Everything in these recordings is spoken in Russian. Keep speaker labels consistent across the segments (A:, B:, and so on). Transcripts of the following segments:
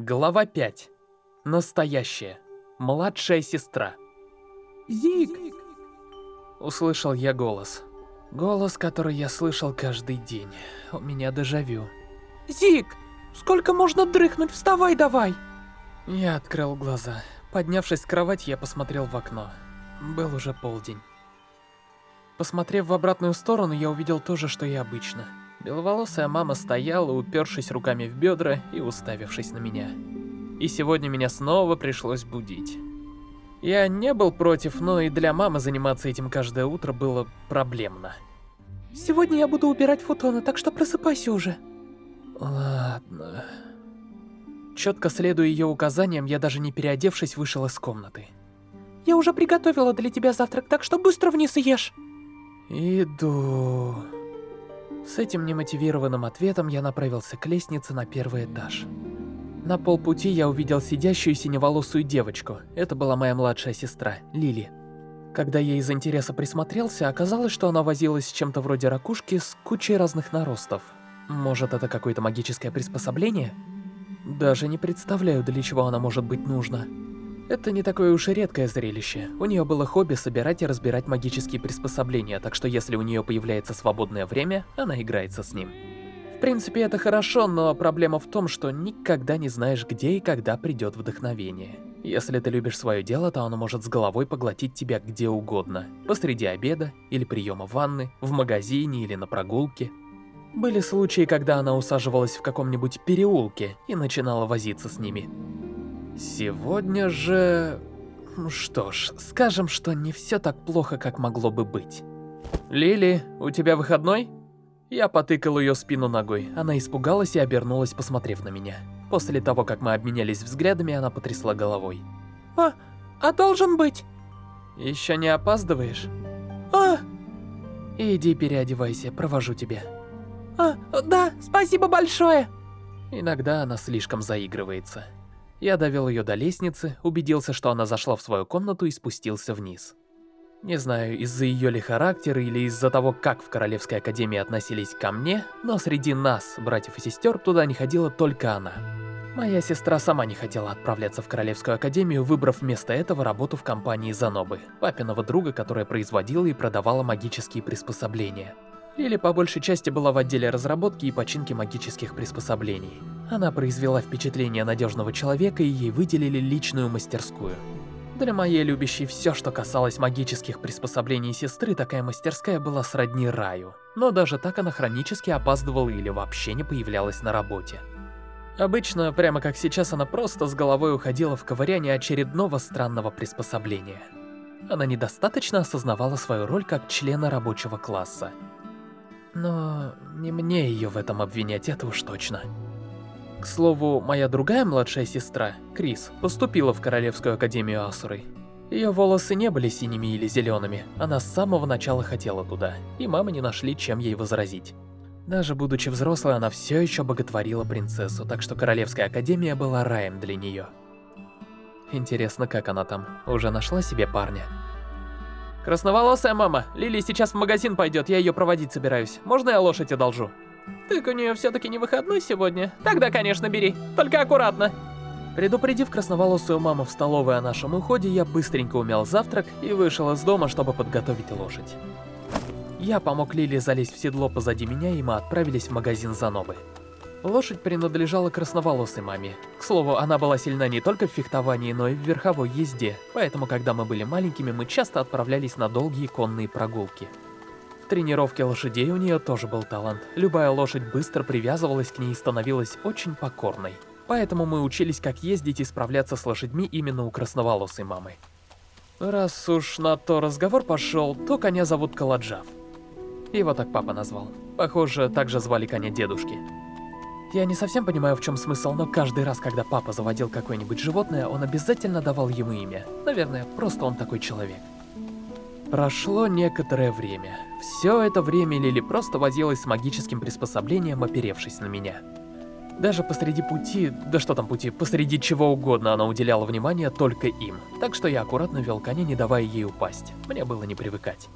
A: Глава 5. Настоящая. Младшая сестра.
B: Зик!
A: Услышал я голос. Голос, который я слышал каждый день. У меня дежавю.
B: Зик! Сколько можно дрыхнуть? Вставай давай!
A: Я открыл глаза. Поднявшись с кровати, я посмотрел в окно. Был уже полдень. Посмотрев в обратную сторону, я увидел то же, что и обычно. Беловолосая мама стояла, упершись руками в бедра и уставившись на меня. И сегодня меня снова пришлось будить. Я не был против, но и для мамы заниматься этим каждое утро было проблемно.
B: Сегодня я буду убирать фотоны, так что просыпайся уже.
A: Ладно. Четко следуя ее указаниям, я даже не переодевшись вышел из комнаты.
B: Я уже приготовила для тебя завтрак, так что быстро вниз и ешь.
A: Иду. С этим немотивированным ответом я направился к лестнице на первый этаж. На полпути я увидел сидящую синеволосую девочку. Это была моя младшая сестра, Лили. Когда я из интереса присмотрелся, оказалось, что она возилась с чем-то вроде ракушки с кучей разных наростов. Может, это какое-то магическое приспособление? Даже не представляю, для чего она может быть нужна. Это не такое уж и редкое зрелище. У нее было хобби собирать и разбирать магические приспособления, так что если у нее появляется свободное время, она играется с ним. В принципе, это хорошо, но проблема в том, что никогда не знаешь, где и когда придет вдохновение. Если ты любишь свое дело, то оно может с головой поглотить тебя где угодно. Посреди обеда, или приема ванны, в магазине или на прогулке. Были случаи, когда она усаживалась в каком-нибудь переулке и начинала возиться с ними. Сегодня же... Что ж, скажем, что не все так плохо, как могло бы быть. «Лили, у тебя выходной?» Я потыкал ее спину ногой. Она испугалась и обернулась, посмотрев на меня. После того, как мы обменялись взглядами, она потрясла головой.
B: А, а должен быть?
A: Еще не опаздываешь?
B: А!
A: Иди переодевайся, провожу тебя.
B: А, да, спасибо большое.
A: Иногда она слишком заигрывается. Я довел ее до лестницы, убедился, что она зашла в свою комнату и спустился вниз. Не знаю, из-за ее ли характера или из-за того, как в Королевской Академии относились ко мне, но среди нас, братьев и сестер, туда не ходила только она. Моя сестра сама не хотела отправляться в Королевскую Академию, выбрав вместо этого работу в компании Занобы, папиного друга, которая производила и продавала магические приспособления. Или по большей части была в отделе разработки и починки магических приспособлений. Она произвела впечатление надежного человека и ей выделили личную мастерскую. Для моей любящей все, что касалось магических приспособлений сестры, такая мастерская была сродни раю. Но даже так она хронически опаздывала или вообще не появлялась на работе. Обычно, прямо как сейчас, она просто с головой уходила в ковыряние очередного странного приспособления. Она недостаточно осознавала свою роль как члена рабочего класса. Но не мне ее в этом обвинять, это уж точно. К слову, моя другая младшая сестра, Крис, поступила в Королевскую Академию Асуры. Ее волосы не были синими или зелеными, она с самого начала хотела туда, и мамы не нашли, чем ей возразить. Даже будучи взрослой, она все еще боготворила принцессу, так что Королевская Академия была раем для нее. Интересно, как она там? Уже нашла себе парня? Красноволосая мама, Лили сейчас в магазин пойдет, я ее проводить собираюсь. Можно я лошадь одолжу?
B: Так у нее все-таки не выходной сегодня? Тогда, конечно, бери, только аккуратно.
A: Предупредив красноволосую маму в столовой о нашем уходе, я быстренько умял завтрак и вышел из дома, чтобы подготовить лошадь. Я помог Лили залезть в седло позади меня, и мы отправились в магазин Занобы. Лошадь принадлежала красноволосой маме. К слову, она была сильна не только в фехтовании, но и в верховой езде, поэтому, когда мы были маленькими, мы часто отправлялись на долгие конные прогулки. В тренировке лошадей у нее тоже был талант. Любая лошадь быстро привязывалась к ней и становилась очень покорной. Поэтому мы учились, как ездить и справляться с лошадьми именно у красноволосой мамы. Раз уж на то разговор пошел, то коня зовут Каладжав. Его так папа назвал. Похоже, также звали коня дедушки. Я не совсем понимаю, в чем смысл, но каждый раз, когда папа заводил какое-нибудь животное, он обязательно давал ему имя. Наверное, просто он такой человек. Прошло некоторое время. Все это время Лили просто возилась с магическим приспособлением, оперевшись на меня. Даже посреди пути, да что там пути, посреди чего угодно она уделяла внимание только им. Так что я аккуратно вел коня, не давая ей упасть. Мне было не привыкать.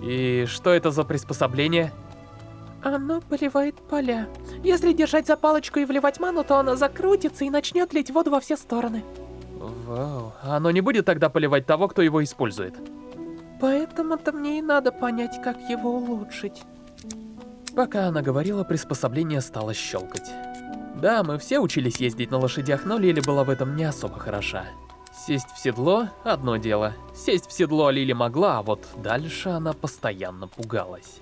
A: И что это за приспособление?
B: Оно поливает поля. Если держать за палочку и вливать ману, то оно закрутится и начнет лить воду во все стороны.
A: Вау, оно не будет тогда поливать того, кто его использует.
B: Поэтому-то мне и надо понять, как его улучшить.
A: Пока она говорила, приспособление стало щелкать. Да, мы все учились ездить на лошадях, но Лили была в этом не особо хороша. Сесть в седло – одно дело. Сесть в седло Лили могла, а вот дальше она постоянно пугалась.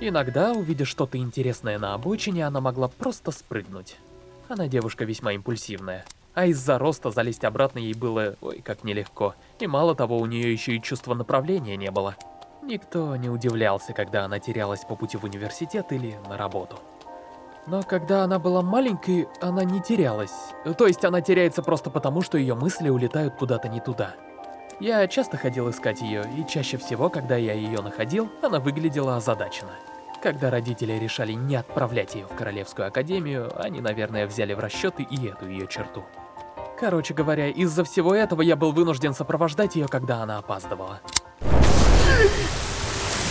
A: Иногда, увидя что-то интересное на обочине, она могла просто спрыгнуть. Она девушка весьма импульсивная. А из-за роста залезть обратно ей было, ой, как нелегко. И мало того, у нее еще и чувства направления не было. Никто не удивлялся, когда она терялась по пути в университет или на работу. Но когда она была маленькой, она не терялась. То есть она теряется просто потому, что ее мысли улетают куда-то не туда. Я часто ходил искать ее, и чаще всего, когда я ее находил, она выглядела озадаченно. Когда родители решали не отправлять ее в Королевскую Академию, они, наверное, взяли в расчеты и эту ее черту. Короче говоря, из-за всего этого я был вынужден сопровождать ее, когда она опаздывала.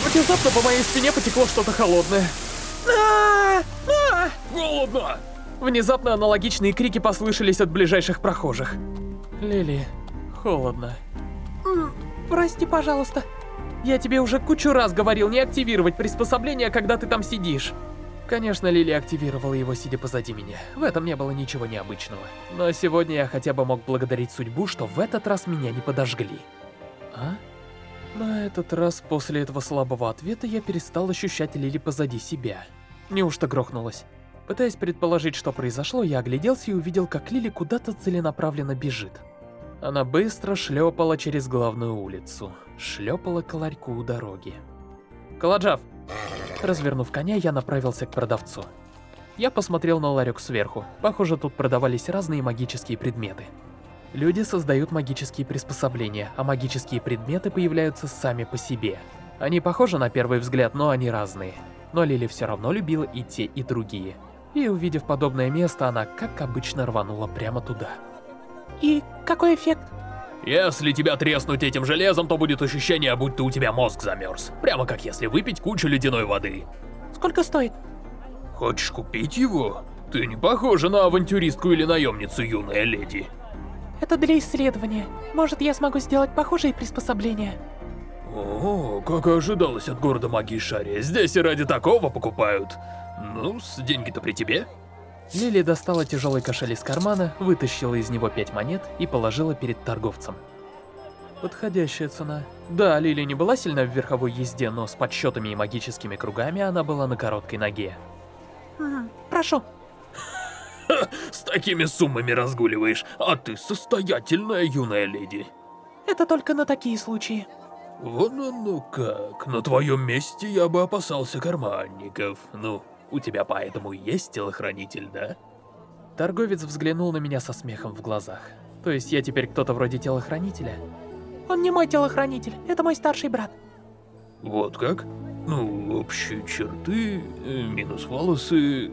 A: Внезапно по моей спине потекло что-то холодное.
B: Голодно!
A: Внезапно аналогичные крики послышались от ближайших прохожих. Лили, холодно.
B: Прости, пожалуйста.
A: Я тебе уже кучу раз говорил не активировать приспособление, когда ты там сидишь. Конечно, Лили активировала его, сидя позади меня. В этом не было ничего необычного. Но сегодня я хотя бы мог благодарить судьбу, что в этот раз меня не подожгли. А? На этот раз, после этого слабого ответа, я перестал ощущать Лили позади себя. Неужто грохнулась? Пытаясь предположить, что произошло, я огляделся и увидел, как Лили куда-то целенаправленно бежит. Она быстро шлепала через главную улицу. Шлепала к ларьку у дороги. «Каладжав!» Развернув коня, я направился к продавцу. Я посмотрел на ларек сверху. Похоже, тут продавались разные магические предметы. Люди создают магические приспособления, а магические предметы появляются сами по себе. Они похожи на первый взгляд, но они разные. Но Лили все равно любила и те, и другие. И увидев подобное место, она, как обычно, рванула прямо туда.
B: И какой эффект?
C: Если тебя треснуть этим железом, то будет ощущение, будто у тебя мозг замерз. Прямо как если выпить кучу ледяной воды.
B: Сколько стоит?
C: Хочешь купить его? Ты не похожа на авантюристку или наемницу, юная леди.
B: Это для исследования. Может, я смогу сделать похожие приспособления.
C: О, как и ожидалось от города магии Шария. Здесь и ради такого покупают. Ну, деньги-то при тебе.
A: Лили достала тяжелый кошель из кармана, вытащила из него пять монет и положила перед торговцем. Подходящая цена. Да, Лили не была сильна в верховой езде, но с подсчетами и магическими кругами она была на короткой ноге.
B: Прошу.
C: С такими суммами разгуливаешь, а ты состоятельная юная леди.
B: Это только на такие случаи.
C: Вон оно как. На твоем месте я бы опасался карманников. Ну, у тебя поэтому есть телохранитель, да?
A: Торговец взглянул на меня со смехом в глазах. То есть я теперь кто-то вроде телохранителя?
B: Он не мой телохранитель, это мой старший брат.
C: Вот как? Ну, общие черты, э, минус волосы...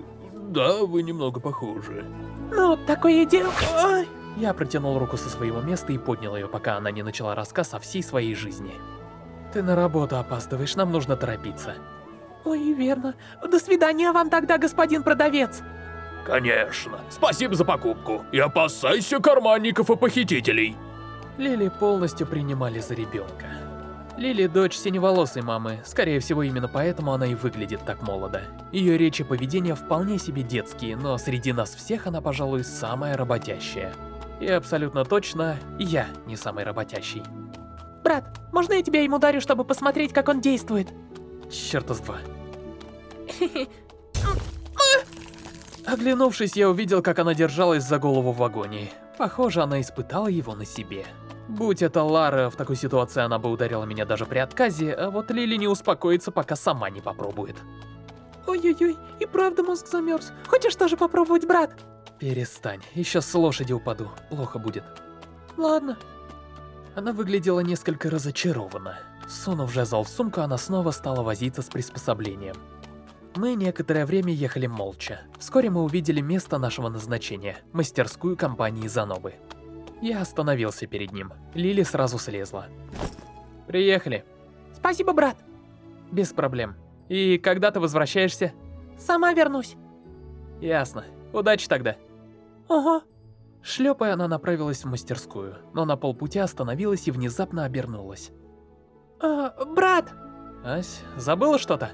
C: Да, вы немного похожи.
B: Ну, такое дело... Ой.
A: Я протянул руку со своего места и поднял ее, пока она не начала рассказ о всей своей жизни. Ты на работу опаздываешь, нам нужно торопиться.
B: Ой, верно. До свидания вам тогда, господин продавец.
C: Конечно. Спасибо за покупку. И опасайся карманников и похитителей.
A: Лили полностью принимали за ребенка. Лили дочь синеволосой мамы, скорее всего именно поэтому она и выглядит так молодо. Ее речь и поведение вполне себе детские, но среди нас всех она, пожалуй, самая работящая. И абсолютно точно, я не самый работящий.
B: Брат, можно я тебя ему дарю, чтобы посмотреть, как он действует?
A: Черта с два. Оглянувшись, я увидел, как она держалась за голову в вагоне. Похоже, она испытала его на себе. Будь это Лара, в такой ситуации она бы ударила меня даже при отказе, а вот Лили не успокоится, пока сама не попробует.
B: Ой-ой-ой, и правда мозг замерз. Хочешь тоже попробовать, брат?
A: Перестань, еще с лошади упаду, плохо будет.
B: Ладно.
A: Она выглядела несколько разочарованно. Сунув жезл в сумку, она снова стала возиться с приспособлением. Мы некоторое время ехали молча. Вскоре мы увидели место нашего назначения – мастерскую компании Занобы. Я остановился перед ним. Лили сразу слезла. «Приехали».
B: «Спасибо, брат».
A: «Без проблем. И когда ты возвращаешься?
B: Сама вернусь.
A: Ясно. Удачи тогда.
B: Ого.
A: Шлепая, она направилась в мастерскую, но на полпути остановилась и внезапно обернулась.
B: А, брат,
A: Ась, забыла что-то?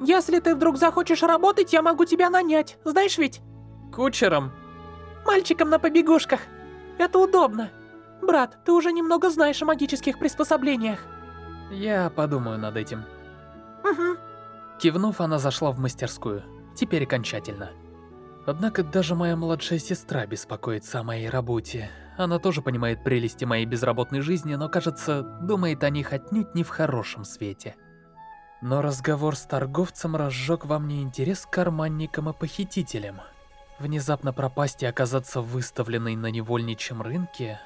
B: если ты вдруг захочешь работать, я могу тебя нанять. Знаешь ведь?
A: Кучером.
B: Мальчиком на побегушках. Это удобно. Брат, ты уже немного знаешь о магических приспособлениях.
A: Я подумаю над этим.
B: Угу.
A: Кивнув, она зашла в мастерскую. Теперь окончательно. Однако даже моя младшая сестра беспокоится о моей работе. Она тоже понимает прелести моей безработной жизни, но, кажется, думает о них отнюдь не в хорошем свете. Но разговор с торговцем разжег во мне интерес к карманникам и похитителям. Внезапно пропасть и оказаться выставленной на невольничьем рынке...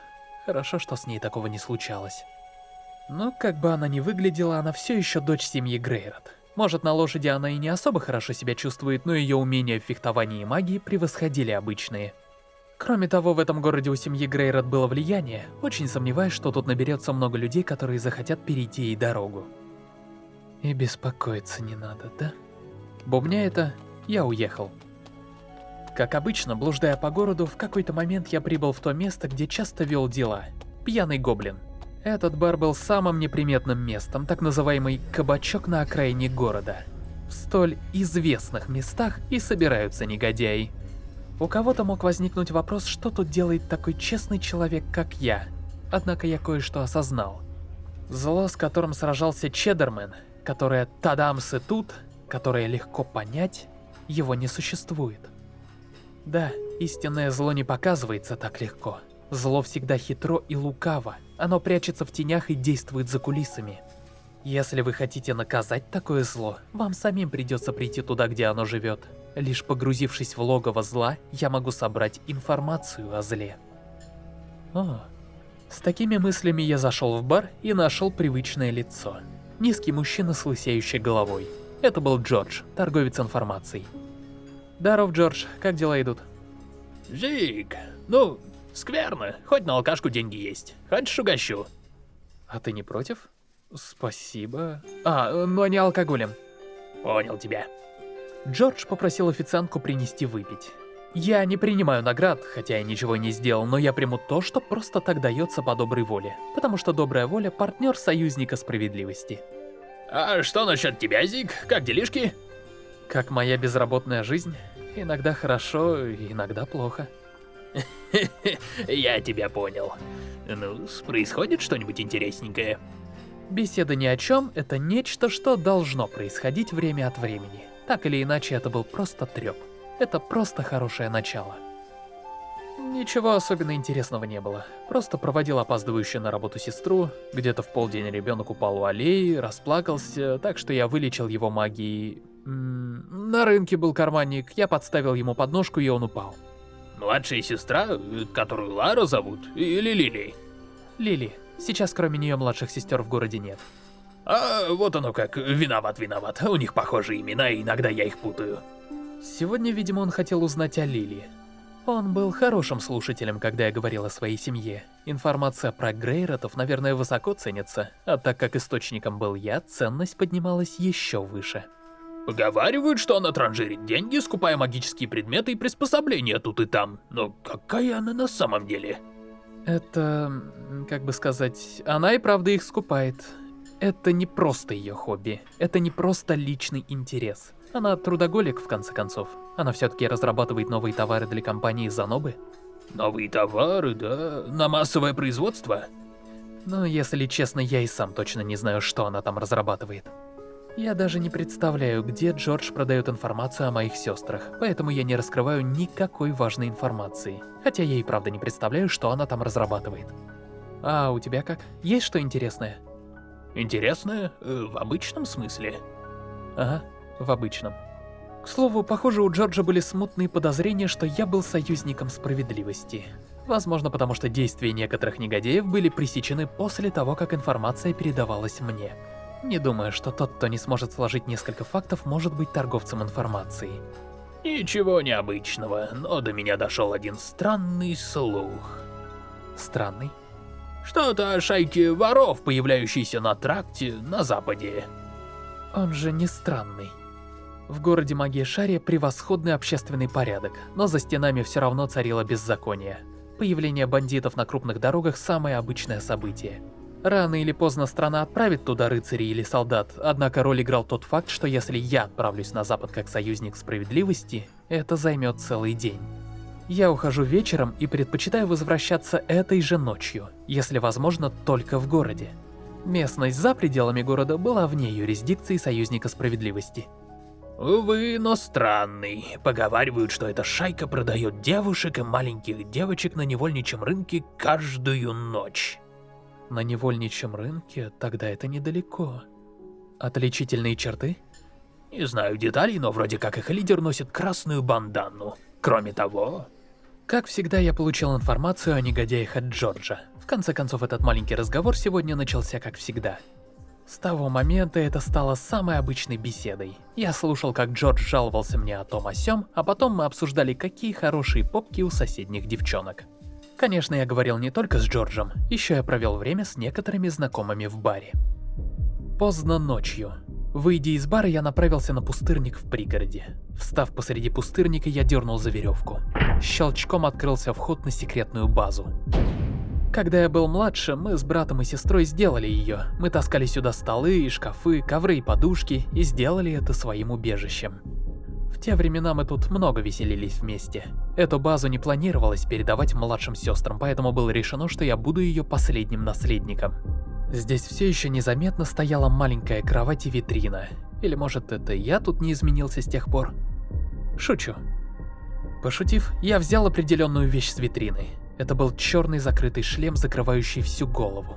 A: Хорошо, что с ней такого не случалось. Но как бы она ни выглядела, она все еще дочь семьи Грейрот. Может, на лошади она и не особо хорошо себя чувствует, но ее умения в фехтовании и магии превосходили обычные. Кроме того, в этом городе у семьи Грейрот было влияние, очень сомневаюсь, что тут наберется много людей, которые захотят перейти ей дорогу. И беспокоиться не надо, да? Бубня это, я уехал. Как обычно, блуждая по городу, в какой-то момент я прибыл в то место, где часто вел дела. Пьяный гоблин. Этот бар был самым неприметным местом, так называемый «кабачок на окраине города». В столь известных местах и собираются негодяи. У кого-то мог возникнуть вопрос, что тут делает такой честный человек, как я. Однако я кое-что осознал. Зло, с которым сражался Чеддермен, которое Тадамс и тут, которое легко понять, его не существует. Да, истинное зло не показывается так легко. Зло всегда хитро и лукаво. Оно прячется в тенях и действует за кулисами. Если вы хотите наказать такое зло, вам самим придется прийти туда, где оно живет. Лишь погрузившись в логово зла, я могу собрать информацию о зле. О, с такими мыслями я зашел в бар и нашел привычное лицо. Низкий мужчина с лысеющей головой. Это был Джордж, торговец информацией. Даров, Джордж, как дела идут?
C: Зик, ну, скверно. Хоть на алкашку деньги есть. Хочешь угощу?
A: А ты не против? Спасибо. А, но не алкоголем.
C: Понял тебя.
A: Джордж попросил официантку принести выпить. Я не принимаю наград, хотя я ничего не сделал, но я приму то, что просто так дается по доброй воле. Потому что добрая воля – партнер союзника справедливости.
C: А что насчет тебя, Зик? Как делишки?
A: Как моя безработная жизнь. Иногда хорошо, иногда плохо.
C: Я тебя понял. Ну, происходит что-нибудь интересненькое?
A: Беседа ни о чем – это нечто, что должно происходить время от времени. Так или иначе, это был просто треп. Это просто хорошее начало. Ничего особенно интересного не было. Просто проводил опаздывающую на работу сестру, где-то в полдень ребенок упал у аллеи, расплакался, так что я вылечил его магией... М -м, на рынке был карманник, я подставил ему подножку и он упал.
C: Младшая сестра, которую Лара зовут, или Лили?
A: Лили. Сейчас кроме нее младших сестер в городе нет.
C: А вот оно как, виноват, виноват. У них похожие имена, и иногда я их путаю.
A: Сегодня, видимо, он хотел узнать о Лили. Он был хорошим слушателем, когда я говорил о своей семье. Информация про Грейротов, наверное, высоко ценится, а так как источником был я, ценность поднималась еще выше.
C: Поговаривают, что она транжирит деньги, скупая магические предметы и приспособления тут и там. Но какая она на самом деле?
A: Это, как бы сказать, она и правда их скупает. Это не просто ее хобби, это не просто личный интерес. Она трудоголик, в конце концов. Она все-таки разрабатывает новые товары для компании Занобы.
C: Новые товары, да? На массовое производство?
A: Но, если честно, я и сам точно не знаю, что она там разрабатывает. Я даже не представляю, где Джордж продает информацию о моих сестрах, поэтому я не раскрываю никакой важной информации. Хотя я и правда не представляю, что она там разрабатывает. А у тебя как? Есть что интересное?
C: Интересное? Э, в обычном смысле?
A: Ага, в обычном. К слову, похоже, у Джорджа были смутные подозрения, что я был союзником справедливости. Возможно, потому что действия некоторых негодяев были пресечены после того, как информация передавалась мне. Не думаю, что тот, кто не сможет сложить несколько фактов, может быть торговцем информацией.
C: Ничего необычного, но до меня дошел один странный слух.
A: Странный?
C: Что-то о шайке воров, появляющейся на тракте на западе.
A: Он же не странный. В городе Магия Шария превосходный общественный порядок, но за стенами все равно царило беззаконие. Появление бандитов на крупных дорогах – самое обычное событие. Рано или поздно страна отправит туда рыцарей или солдат, однако роль играл тот факт, что если я отправлюсь на запад как союзник справедливости, это займет целый день. Я ухожу вечером и предпочитаю возвращаться этой же ночью, если возможно только в городе. Местность за пределами города была вне юрисдикции союзника справедливости.
C: Увы, но странный. Поговаривают, что эта шайка продает девушек и маленьких девочек на невольничьем рынке каждую ночь.
A: На невольничьем рынке тогда это недалеко. Отличительные черты?
C: Не знаю деталей, но вроде как их лидер носит красную бандану. Кроме того...
A: Как всегда, я получил информацию о негодяях от Джорджа. В конце концов, этот маленький разговор сегодня начался как всегда. С того момента это стало самой обычной беседой. Я слушал, как Джордж жаловался мне о том о сём, а потом мы обсуждали, какие хорошие попки у соседних девчонок. Конечно, я говорил не только с Джорджем, еще я провел время с некоторыми знакомыми в баре. Поздно ночью. Выйдя из бара, я направился на пустырник в пригороде. Встав посреди пустырника, я дернул за веревку. Щелчком открылся вход на секретную базу. Когда я был младше, мы с братом и сестрой сделали ее. Мы таскали сюда столы и шкафы, ковры и подушки, и сделали это своим убежищем. В те времена мы тут много веселились вместе. Эту базу не планировалось передавать младшим сестрам, поэтому было решено, что я буду ее последним наследником. Здесь все еще незаметно стояла маленькая кровать и витрина. Или может это я тут не изменился с тех пор? Шучу. Пошутив, я взял определенную вещь с витрины. Это был черный закрытый шлем, закрывающий всю голову.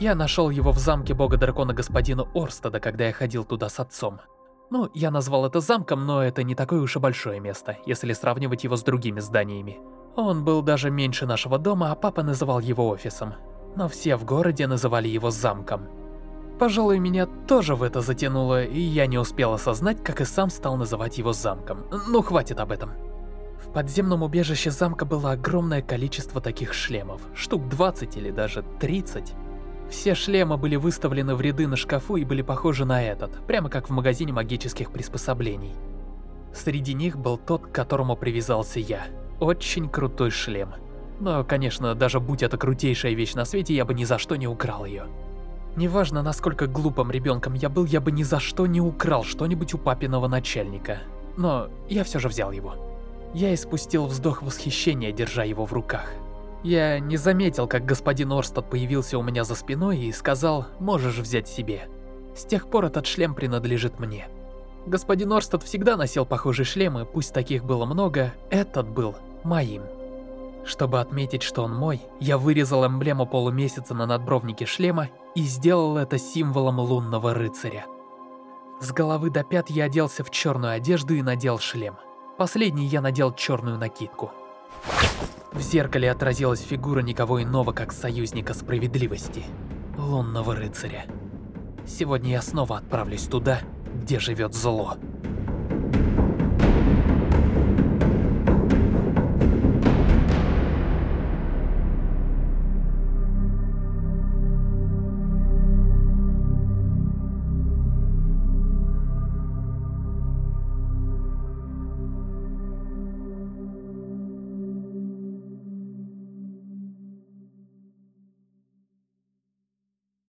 A: Я нашел его в замке бога-дракона господина Орстада, когда я ходил туда с отцом. Ну, я назвал это замком, но это не такое уж и большое место, если сравнивать его с другими зданиями. Он был даже меньше нашего дома, а папа называл его офисом. Но все в городе называли его замком. Пожалуй, меня тоже в это затянуло, и я не успел осознать, как и сам стал называть его замком. Ну, хватит об этом. В подземном убежище замка было огромное количество таких шлемов, штук 20 или даже 30. Все шлемы были выставлены в ряды на шкафу и были похожи на этот, прямо как в магазине магических приспособлений. Среди них был тот, к которому привязался я. Очень крутой шлем. Но, конечно, даже будь это крутейшая вещь на свете, я бы ни за что не украл ее. Неважно, насколько глупым ребенком я был, я бы ни за что не украл что-нибудь у папиного начальника. Но я все же взял его. Я испустил вздох восхищения, держа его в руках. Я не заметил, как господин Орстад появился у меня за спиной и сказал «можешь взять себе». С тех пор этот шлем принадлежит мне. Господин Орстад всегда носил похожие шлемы, пусть таких было много, этот был моим. Чтобы отметить, что он мой, я вырезал эмблему полумесяца на надбровнике шлема и сделал это символом лунного рыцаря. С головы до пят я оделся в черную одежду и надел шлем. Последний я надел черную накидку. В зеркале отразилась фигура никого иного, как союзника справедливости, лунного рыцаря. Сегодня я снова отправлюсь туда, где живет зло.